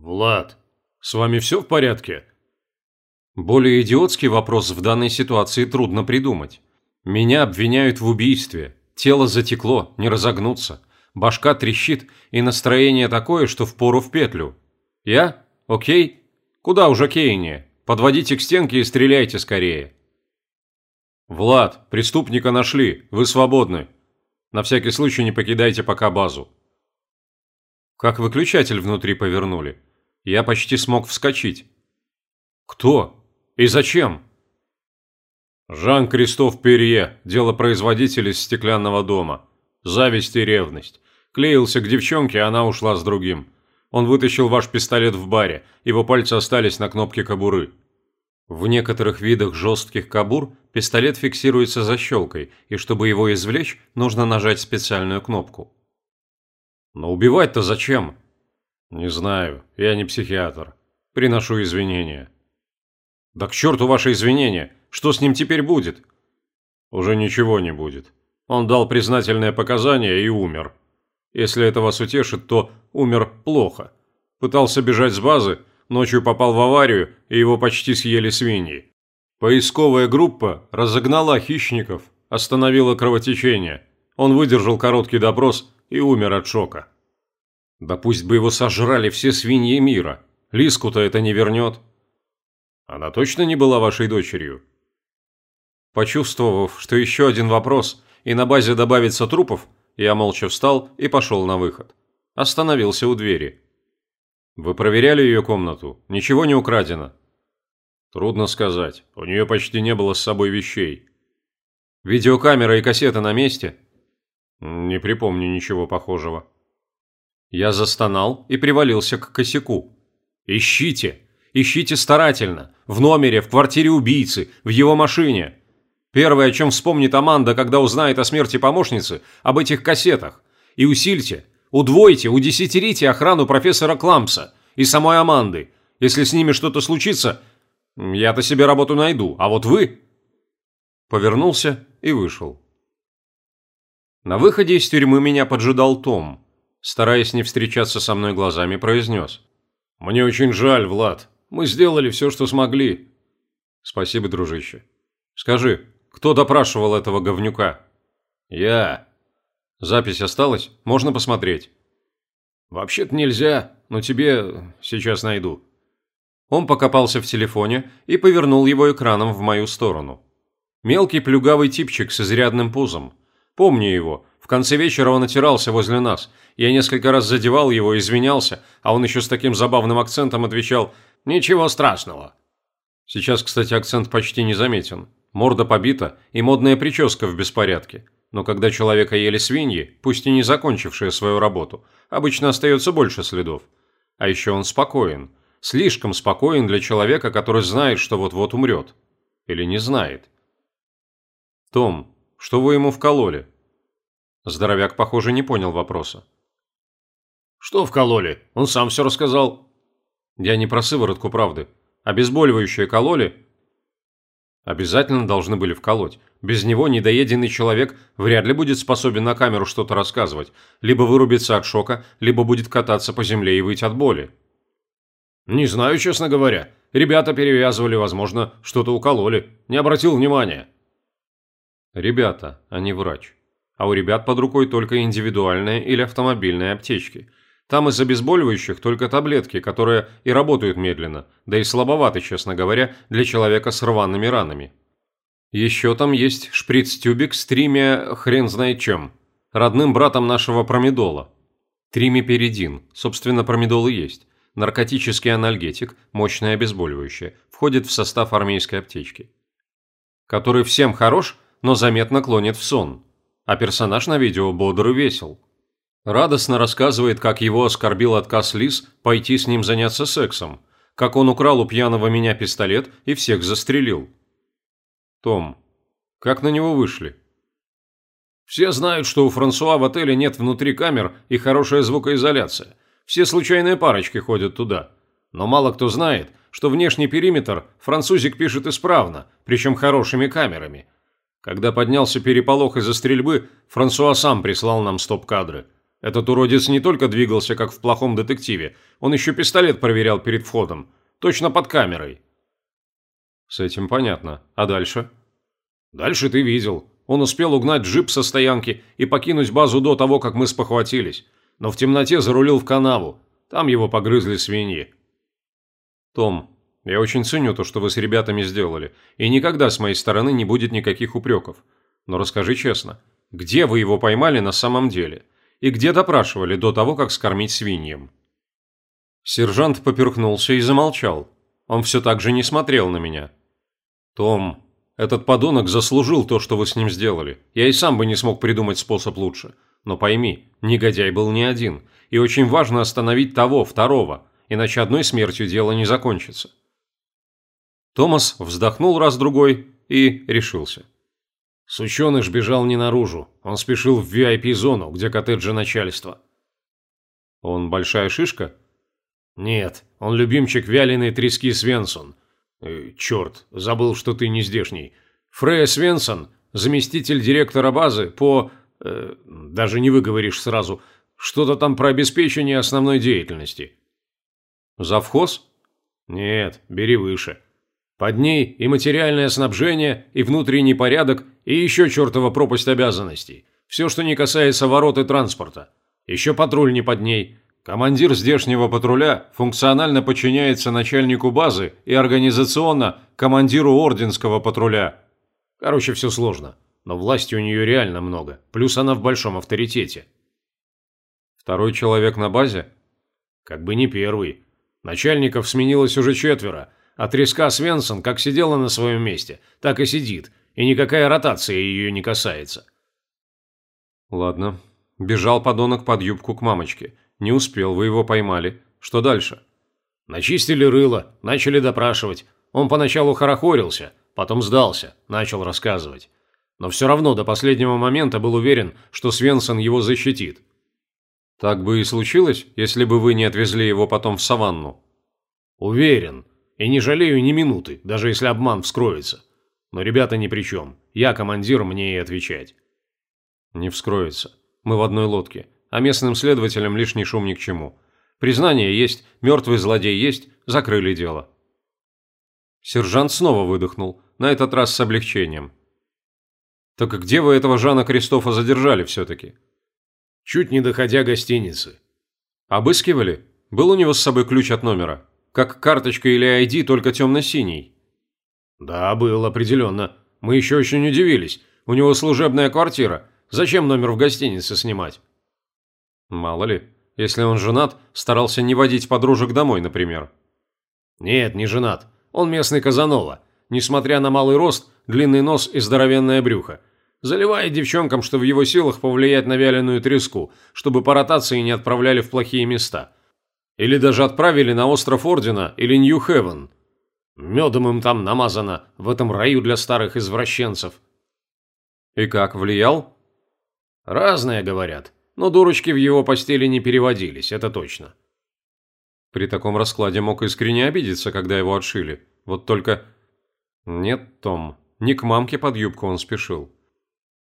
«Влад, с вами все в порядке?» Более идиотский вопрос в данной ситуации трудно придумать. Меня обвиняют в убийстве. Тело затекло, не разогнуться. Башка трещит, и настроение такое, что впору в петлю. Я? Окей? Куда уже кейнее? Подводите к стенке и стреляйте скорее. Влад, преступника нашли, вы свободны. На всякий случай не покидайте пока базу. Как выключатель внутри повернули. Я почти смог вскочить. Кто? И зачем? Жан-Кристоф Перье, делопроизводитель из стеклянного дома. Зависть и ревность. Клеился к девчонке, а она ушла с другим. Он вытащил ваш пистолет в баре, его пальцы остались на кнопке кобуры. В некоторых видах жестких кобур пистолет фиксируется защелкой, и чтобы его извлечь, нужно нажать специальную кнопку. Но убивать-то зачем? Не знаю, я не психиатр. Приношу извинения. Да к черту ваши извинения! Что с ним теперь будет? Уже ничего не будет. Он дал признательные показания и умер. Если это вас утешит, то умер плохо. Пытался бежать с базы, ночью попал в аварию, и его почти съели свиньи. Поисковая группа разогнала хищников, остановила кровотечение. Он выдержал короткий допрос и умер от шока. Да пусть бы его сожрали все свиньи мира. Лиску-то это не вернет. Она точно не была вашей дочерью? Почувствовав, что еще один вопрос, и на базе добавится трупов, я молча встал и пошел на выход. Остановился у двери. «Вы проверяли ее комнату? Ничего не украдено?» «Трудно сказать. У нее почти не было с собой вещей». «Видеокамера и кассета на месте?» «Не припомню ничего похожего». Я застонал и привалился к косяку. «Ищите! Ищите старательно! В номере, в квартире убийцы, в его машине!» Первое, о чем вспомнит Аманда, когда узнает о смерти помощницы, об этих кассетах. И усильте, удвойте, удесятерите охрану профессора Клампса и самой Аманды. Если с ними что-то случится, я-то себе работу найду, а вот вы...» Повернулся и вышел. На выходе из тюрьмы меня поджидал Том. Стараясь не встречаться со мной глазами, произнес. «Мне очень жаль, Влад. Мы сделали все, что смогли». «Спасибо, дружище. Скажи, кто допрашивал этого говнюка?» «Я». «Запись осталась? Можно посмотреть?» «Вообще-то нельзя, но тебе сейчас найду». Он покопался в телефоне и повернул его экраном в мою сторону. Мелкий плюгавый типчик с изрядным пузом. Помню его. Конце вечера он отирался возле нас. Я несколько раз задевал его, извинялся, а он еще с таким забавным акцентом отвечал «Ничего страшного». Сейчас, кстати, акцент почти не заметен. Морда побита и модная прическа в беспорядке. Но когда человека ели свиньи, пусть и не закончившие свою работу, обычно остается больше следов. А еще он спокоен. Слишком спокоен для человека, который знает, что вот-вот умрет. Или не знает. «Том, что вы ему вкололи?» Здоровяк, похоже, не понял вопроса. «Что вкололи? Он сам все рассказал». «Я не про сыворотку правды. Обезболивающее кололи?» Обязательно должны были вколоть. Без него недоеденный человек вряд ли будет способен на камеру что-то рассказывать. Либо вырубится от шока, либо будет кататься по земле и выть от боли. Не знаю, честно говоря. Ребята перевязывали, возможно, что-то укололи. Не обратил внимания. Ребята, а не врач. А у ребят под рукой только индивидуальные или автомобильные аптечки. Там из обезболивающих только таблетки, которые и работают медленно, да и слабоваты, честно говоря, для человека с рваными ранами. Еще там есть шприц-тюбик с триме хрен знает чем. Родным братом нашего промедола. Тримиперидин, собственно, промедол и есть. Наркотический анальгетик, мощное обезболивающее, входит в состав армейской аптечки. Который всем хорош, но заметно клонит в сон. А персонаж на видео бодр и весел. Радостно рассказывает, как его оскорбил отказ Лис пойти с ним заняться сексом, как он украл у пьяного меня пистолет и всех застрелил. Том, как на него вышли? Все знают, что у Франсуа в отеле нет внутри камер и хорошая звукоизоляция. Все случайные парочки ходят туда. Но мало кто знает, что внешний периметр французик пишет исправно, причем хорошими камерами. Когда поднялся переполох из-за стрельбы, Франсуа сам прислал нам стоп-кадры – Этот уродец не только двигался, как в плохом детективе, он еще пистолет проверял перед входом. Точно под камерой. С этим понятно. А дальше? Дальше ты видел. Он успел угнать джип со стоянки и покинуть базу до того, как мы спохватились. Но в темноте зарулил в канаву. Там его погрызли свиньи. Том, я очень ценю то, что вы с ребятами сделали, и никогда с моей стороны не будет никаких упреков. Но расскажи честно, где вы его поймали на самом деле? И где допрашивали до того, как скормить свиньям? Сержант поперхнулся и замолчал. Он все так же не смотрел на меня. «Том, этот подонок заслужил то, что вы с ним сделали. Я и сам бы не смог придумать способ лучше. Но пойми, негодяй был не один. И очень важно остановить того, второго, иначе одной смертью дело не закончится». Томас вздохнул раз-другой и решился. Сученыш бежал не наружу. Он спешил в VIP-зону, где коттеджи начальства. «Он большая шишка?» «Нет, он любимчик вяленой трески Свенсон. Э, черт, забыл, что ты не здешний. Фрея Свенсон, заместитель директора базы по... Э, даже не выговоришь сразу. Что-то там про обеспечение основной деятельности». «Завхоз?» «Нет, бери выше. Под ней и материальное снабжение, и внутренний порядок, и еще чертова пропасть обязанностей. Все, что не касается ворот и транспорта. Еще патруль не под ней, Командир здешнего патруля функционально подчиняется начальнику базы и организационно командиру орденского патруля. Короче, все сложно, но власти у нее реально много, плюс она в большом авторитете. Второй человек на базе? Как бы не первый. Начальников сменилось уже четверо, а треска Свенсон как сидела на своем месте, так и сидит, и никакая ротация ее не касается. Ладно. Бежал подонок под юбку к мамочке – не успел, вы его поймали. Что дальше? Начистили рыло, начали допрашивать. Он поначалу хорохорился, потом сдался, начал рассказывать. Но все равно до последнего момента был уверен, что Свенсон его защитит. Так бы и случилось, если бы вы не отвезли его потом в саванну. Уверен. И не жалею ни минуты, даже если обман вскроется. Но ребята ни при чем. Я командир, мне и отвечать. Не вскроется. Мы в одной лодке а местным следователям лишний шум ни к чему. Признание есть, мертвый злодей есть, закрыли дело. Сержант снова выдохнул, на этот раз с облегчением. «Так где вы этого Жана Кристофа задержали все-таки?» «Чуть не доходя гостиницы». «Обыскивали? Был у него с собой ключ от номера? Как карточка или ID, только темно-синий?» «Да, был, определенно. Мы еще очень удивились. У него служебная квартира. Зачем номер в гостинице снимать?» Мало ли, если он женат, старался не водить подружек домой, например. Нет, не женат. Он местный Казанова. Несмотря на малый рост, длинный нос и здоровенное брюхо. Заливает девчонкам, что в его силах повлиять на вяленую треску, чтобы по ротации не отправляли в плохие места. Или даже отправили на остров Ордена или Нью-Хевен. Медом им там намазано, в этом раю для старых извращенцев. И как, влиял? Разное, говорят но дурочки в его постели не переводились, это точно. При таком раскладе мог искренне обидеться, когда его отшили. Вот только... Нет, Том, не к мамке под юбку он спешил.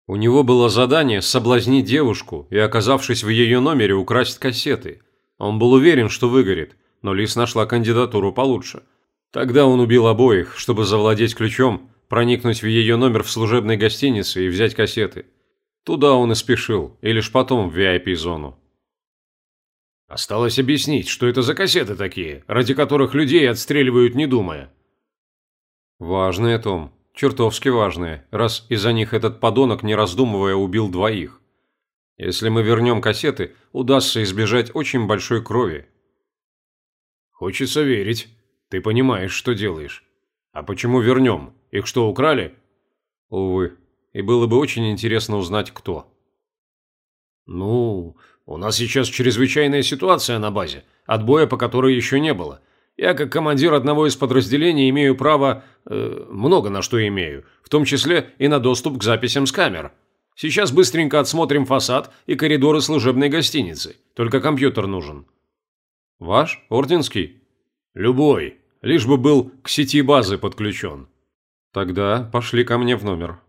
У него было задание соблазнить девушку и, оказавшись в ее номере, украсть кассеты. Он был уверен, что выгорит, но Лис нашла кандидатуру получше. Тогда он убил обоих, чтобы завладеть ключом, проникнуть в ее номер в служебной гостинице и взять кассеты. Туда он и спешил, и лишь потом в VIP-зону. Осталось объяснить, что это за кассеты такие, ради которых людей отстреливают не думая. Важные, Том, чертовски важные, раз из-за них этот подонок, не раздумывая, убил двоих. Если мы вернем кассеты, удастся избежать очень большой крови. Хочется верить. Ты понимаешь, что делаешь. А почему вернем? Их что, украли? Увы и было бы очень интересно узнать, кто. «Ну, у нас сейчас чрезвычайная ситуация на базе, отбоя по которой еще не было. Я, как командир одного из подразделений, имею право... Э, много на что имею, в том числе и на доступ к записям с камер. Сейчас быстренько отсмотрим фасад и коридоры служебной гостиницы, только компьютер нужен». «Ваш? Орденский?» «Любой, лишь бы был к сети базы подключен». «Тогда пошли ко мне в номер».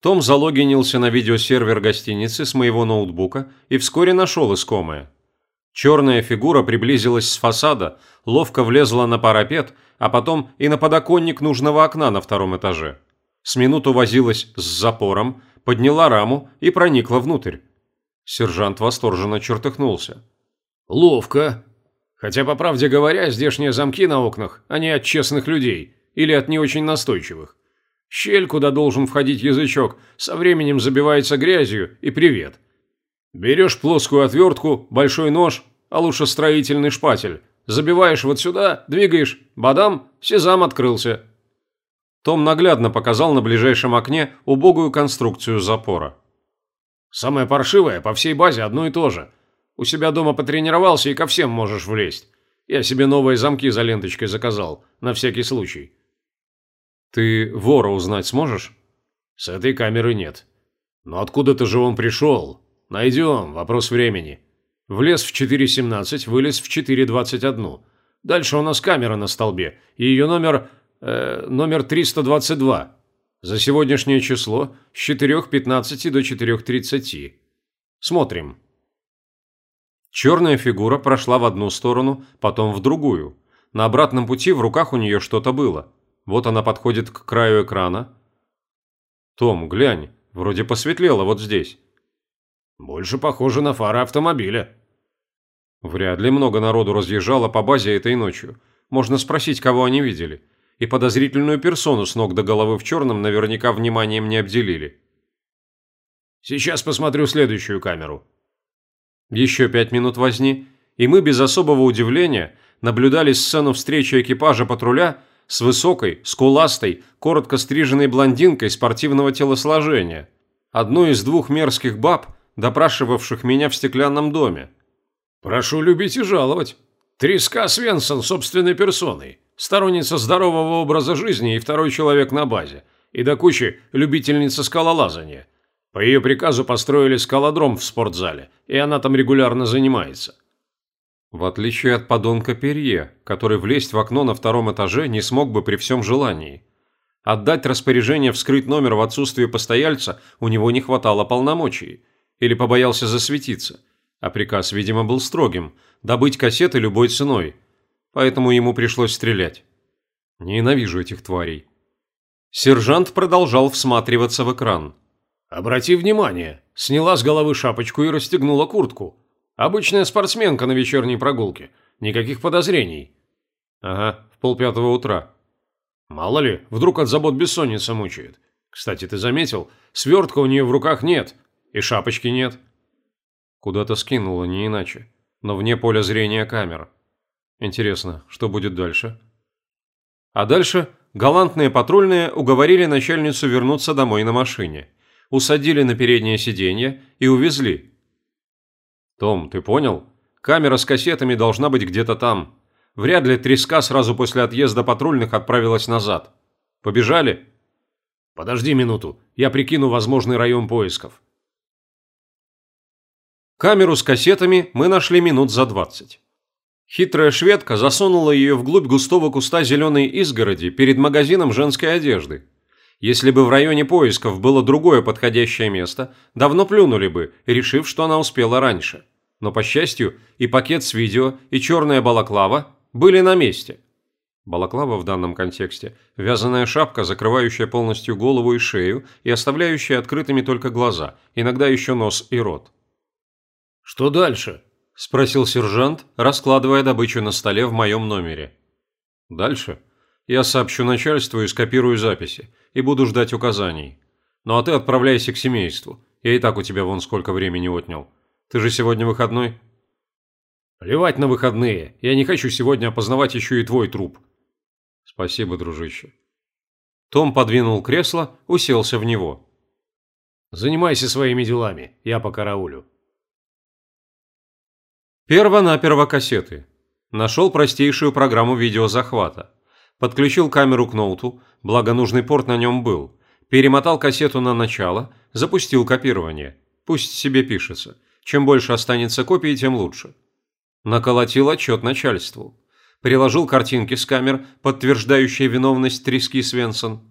Том залогинился на видеосервер гостиницы с моего ноутбука и вскоре нашел искомое. Черная фигура приблизилась с фасада, ловко влезла на парапет, а потом и на подоконник нужного окна на втором этаже. С минуту возилась с запором, подняла раму и проникла внутрь. Сержант восторженно чертыхнулся. «Ловко. Хотя, по правде говоря, здешние замки на окнах, они от честных людей или от не очень настойчивых. Щель, куда должен входить язычок, со временем забивается грязью и привет. Берешь плоскую отвертку, большой нож, а лучше строительный шпатель, забиваешь вот сюда, двигаешь, бадам, сезам открылся. Том наглядно показал на ближайшем окне убогую конструкцию запора. «Самое паршивое по всей базе одно и то же. У себя дома потренировался и ко всем можешь влезть. Я себе новые замки за ленточкой заказал, на всякий случай. Ты вора узнать сможешь? С этой камеры нет. Но откуда-то же он пришел. Найдем, вопрос времени. Влез в 4.17, вылез в 4.21. Дальше у нас камера на столбе, и ее номер... Э, номер 322. За сегодняшнее число с 4.15 до 4.30. Смотрим. Черная фигура прошла в одну сторону, потом в другую. На обратном пути в руках у нее что-то было. Вот она подходит к краю экрана. «Том, глянь, вроде посветлело вот здесь». «Больше похоже на фары автомобиля». Вряд ли много народу разъезжало по базе этой ночью. Можно спросить, кого они видели. И подозрительную персону с ног до головы в черном наверняка вниманием не обделили. «Сейчас посмотрю следующую камеру». Еще пять минут возни, и мы без особого удивления наблюдали сцену встречи экипажа патруля с высокой, скуластой, коротко стриженной блондинкой спортивного телосложения, одной из двух мерзких баб, допрашивавших меня в стеклянном доме. «Прошу любить и жаловать. Треска Свенсон собственной персоной, сторонница здорового образа жизни и второй человек на базе, и до кучи любительница скалолазания. По ее приказу построили скалодром в спортзале, и она там регулярно занимается». В отличие от подонка Перье, который влезть в окно на втором этаже не смог бы при всем желании. Отдать распоряжение вскрыть номер в отсутствие постояльца у него не хватало полномочий. Или побоялся засветиться. А приказ, видимо, был строгим – добыть кассеты любой ценой. Поэтому ему пришлось стрелять. Ненавижу этих тварей. Сержант продолжал всматриваться в экран. «Обрати внимание, сняла с головы шапочку и расстегнула куртку. Обычная спортсменка на вечерней прогулке. Никаких подозрений. Ага, в полпятого утра. Мало ли, вдруг от забот бессонница мучает. Кстати, ты заметил, свертка у нее в руках нет. И шапочки нет. Куда-то скинула, не иначе. Но вне поля зрения камер. Интересно, что будет дальше? А дальше галантные патрульные уговорили начальницу вернуться домой на машине. Усадили на переднее сиденье и увезли, «Том, ты понял? Камера с кассетами должна быть где-то там. Вряд ли треска сразу после отъезда патрульных отправилась назад. Побежали?» «Подожди минуту, я прикину возможный район поисков». Камеру с кассетами мы нашли минут за двадцать. Хитрая шведка засунула ее вглубь густого куста зеленой изгороди перед магазином женской одежды. Если бы в районе поисков было другое подходящее место, давно плюнули бы, решив, что она успела раньше. Но, по счастью, и пакет с видео, и черная балаклава были на месте. Балаклава в данном контексте – вязаная шапка, закрывающая полностью голову и шею и оставляющая открытыми только глаза, иногда еще нос и рот. «Что дальше?» – спросил сержант, раскладывая добычу на столе в моем номере. «Дальше?» Я сообщу начальству и скопирую записи, и буду ждать указаний. Ну а ты отправляйся к семейству. Я и так у тебя вон сколько времени отнял. Ты же сегодня выходной?» «Плевать на выходные. Я не хочу сегодня опознавать еще и твой труп». «Спасибо, дружище». Том подвинул кресло, уселся в него. «Занимайся своими делами, я по караулю». Перво-наперво кассеты. Нашел простейшую программу видеозахвата. Подключил камеру к ноуту, благо нужный порт на нем был. Перемотал кассету на начало, запустил копирование. Пусть себе пишется. Чем больше останется копий, тем лучше. Наколотил отчет начальству. Приложил картинки с камер, подтверждающие виновность трески Свенсон.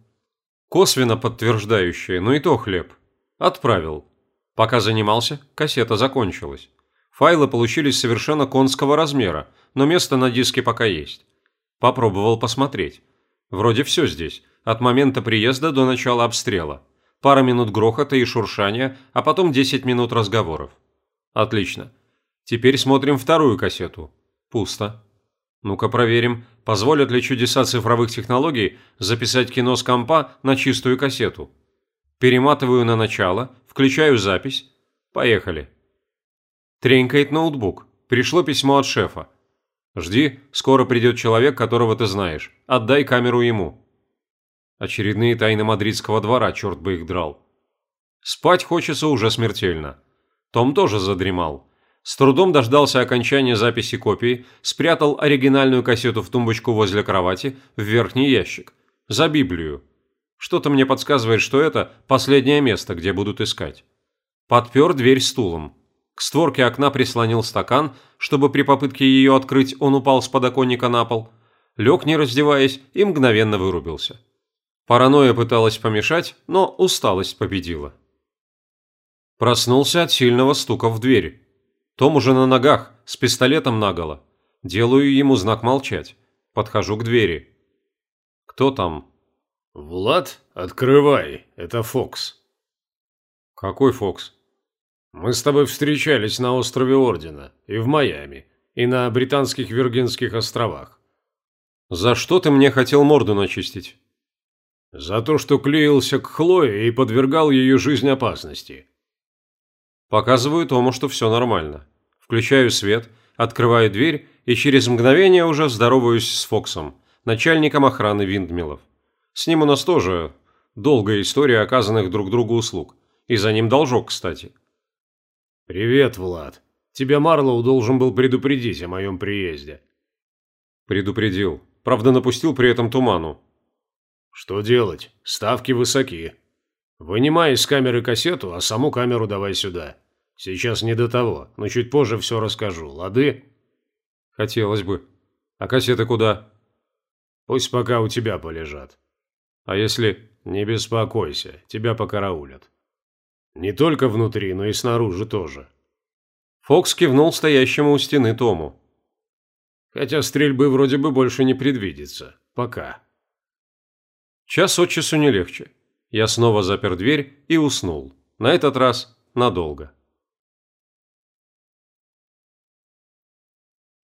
Косвенно подтверждающее, но и то хлеб. Отправил. Пока занимался, кассета закончилась. Файлы получились совершенно конского размера, но место на диске пока есть. Попробовал посмотреть. Вроде все здесь, от момента приезда до начала обстрела. Пара минут грохота и шуршания, а потом 10 минут разговоров. Отлично. Теперь смотрим вторую кассету. Пусто. Ну-ка проверим, позволят ли чудеса цифровых технологий записать кино с компа на чистую кассету. Перематываю на начало, включаю запись. Поехали. Тренькает ноутбук. Пришло письмо от шефа. Жди, скоро придет человек, которого ты знаешь. Отдай камеру ему. Очередные тайны мадридского двора, черт бы их драл. Спать хочется уже смертельно. Том тоже задремал. С трудом дождался окончания записи копии, спрятал оригинальную кассету в тумбочку возле кровати, в верхний ящик. За Библию. Что-то мне подсказывает, что это последнее место, где будут искать. Подпер дверь стулом. К створке окна прислонил стакан, чтобы при попытке ее открыть он упал с подоконника на пол. Лег, не раздеваясь, и мгновенно вырубился. Паранойя пыталась помешать, но усталость победила. Проснулся от сильного стука в дверь. Том уже на ногах, с пистолетом наголо. Делаю ему знак молчать. Подхожу к двери. «Кто там?» «Влад, открывай, это Фокс». «Какой Фокс?» Мы с тобой встречались на острове Ордена, и в Майами, и на Британских Виргинских островах. За что ты мне хотел морду начистить? За то, что клеился к Хлое и подвергал ее жизнь опасности. Показываю Тому, что все нормально. Включаю свет, открываю дверь и через мгновение уже здороваюсь с Фоксом, начальником охраны Виндмилов. С ним у нас тоже долгая история оказанных друг другу услуг. И за ним должок, кстати. «Привет, Влад. Тебя Марлоу должен был предупредить о моем приезде». «Предупредил. Правда, напустил при этом туману». «Что делать? Ставки высоки. Вынимай из камеры кассету, а саму камеру давай сюда. Сейчас не до того, но чуть позже все расскажу, лады?» «Хотелось бы. А кассеты куда?» «Пусть пока у тебя полежат». «А если...» «Не беспокойся, тебя покараулят». Не только внутри, но и снаружи тоже. Фокс кивнул стоящему у стены Тому. Хотя стрельбы вроде бы больше не предвидится. Пока. Час от часу не легче. Я снова запер дверь и уснул. На этот раз надолго.